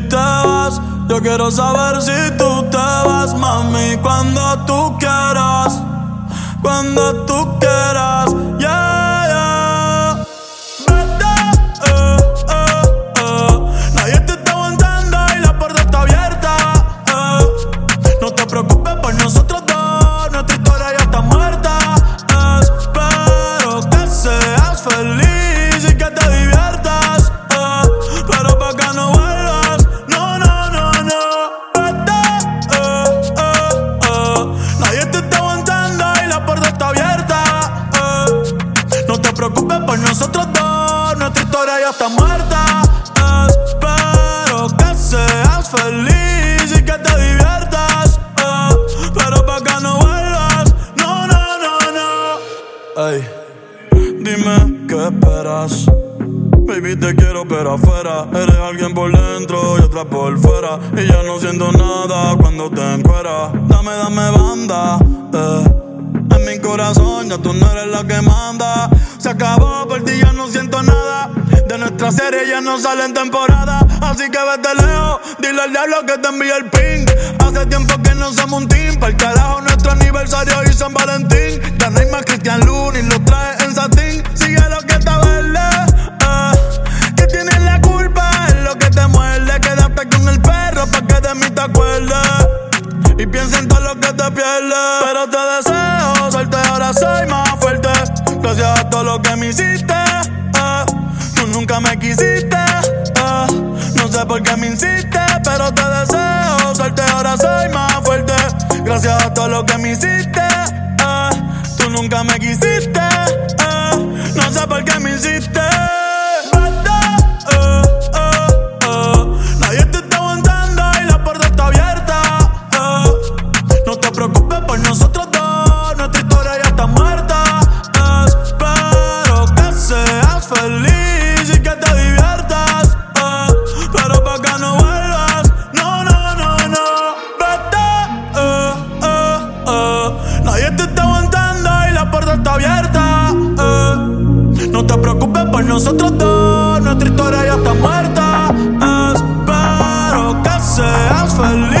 te vas. Yo quiero saber si tú te vas, mami, cuando tú quieras. Cuando tú quieras, está muerta. Espero que seas feliz y que te diviertas. Pero pa' que no vuelvas, no, no, no, no. Ey, dime qué esperas. Baby, te quiero, pero afuera. Eres alguien por dentro y otra por fuera. Y ya no siento nada cuando te encueras. Dame, dame banda, eh. Corazón ya tú no eres la que manda. Se acabó, por ti ya no siento nada. De nuestra serie ya no sale en temporada. Así que vete lejos, dile al diablo que te envíe el ping. Hace tiempo que no somos un team. Para el carajo, nuestro aniversario y San Valentín. Ya no hay más Cristian Luna y lo trae en satín. Sigue lo que está verde. eh. Que tienes la culpa, es lo que te muerde. Quédate con el perro pa' que de mí te acuerdes. Y piensa en todo lo que te pierdes. Pero te deseo suerte, ahora soy más fuerte. Gracias a todo lo que me hiciste. eh. Tú nunca me quisiste. eh. No sé por qué me insiste, pero te deseo suerte, ahora soy más fuerte. Gracias a todo lo que me hiciste. eh. Tú nunca me quisiste. No sé por qué me hiciste. Nadie te está aguantando y la puerta está abierta. Eh. No te preocupes por nosotros dos, nuestra historia ya está muerta. Eh. Espero que seas feliz.